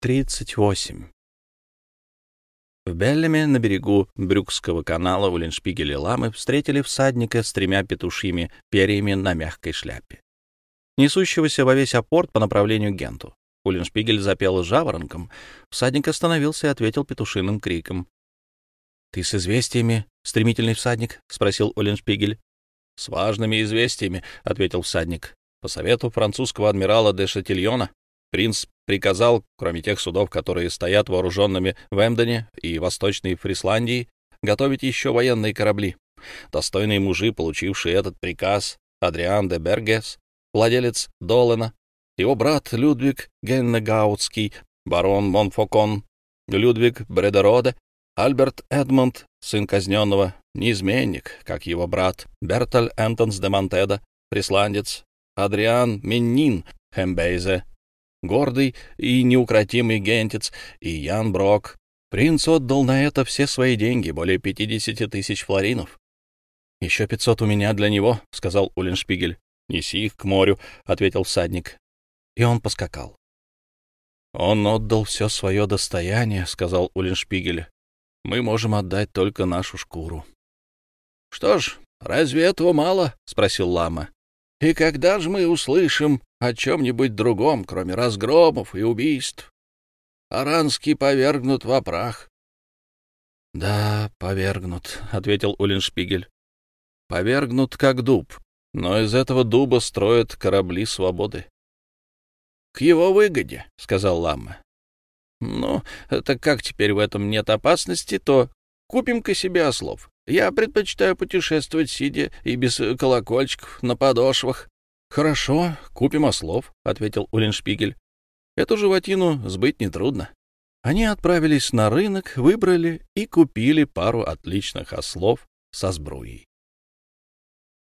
38. В Беллеме на берегу Брюкского канала Уллиншпигель и Ламы встретили всадника с тремя петушьими перьями на мягкой шляпе, несущегося во весь опорт по направлению к Генту. Уллиншпигель запел жаворонком. Всадник остановился и ответил петушиным криком. — Ты с известиями, стремительный всадник? — спросил Уллиншпигель. — С важными известиями, — ответил всадник. По совету французского адмирала де Шатильона Принц приказал, кроме тех судов, которые стоят вооруженными в Эмдене и Восточной Фрисландии, готовить еще военные корабли. Достойные мужи, получившие этот приказ, Адриан де Бергес, владелец Долена, его брат Людвиг Геннегаутский, барон Монфокон, Людвиг Бредероде, Альберт Эдмонд, сын казненного, неизменник, как его брат, Берталь Энтонс де Монтеда, присландец, Адриан Миннин, Хембейзе, гордый и неукротимый гентец, и Ян Брок. Принц отдал на это все свои деньги, более пятидесяти тысяч флоринов. — Еще пятьсот у меня для него, — сказал Уллиншпигель. — Неси их к морю, — ответил всадник. И он поскакал. — Он отдал все свое достояние, — сказал Уллиншпигель. — Мы можем отдать только нашу шкуру. — Что ж, разве этого мало? — спросил лама. — И когда же мы услышим о чем-нибудь другом, кроме разгромов и убийств. Аранский повергнут во прах. — Да, повергнут, — ответил Уллиншпигель. — Повергнут, как дуб, но из этого дуба строят корабли свободы. — К его выгоде, — сказал Ламма. — Ну, так как теперь в этом нет опасности, то купим-ка себе ослов. Я предпочитаю путешествовать, сидя и без колокольчиков на подошвах. — Хорошо, купим ослов, — ответил Уллиншпигель. — Эту животину сбыть нетрудно. Они отправились на рынок, выбрали и купили пару отличных ослов со сбруей.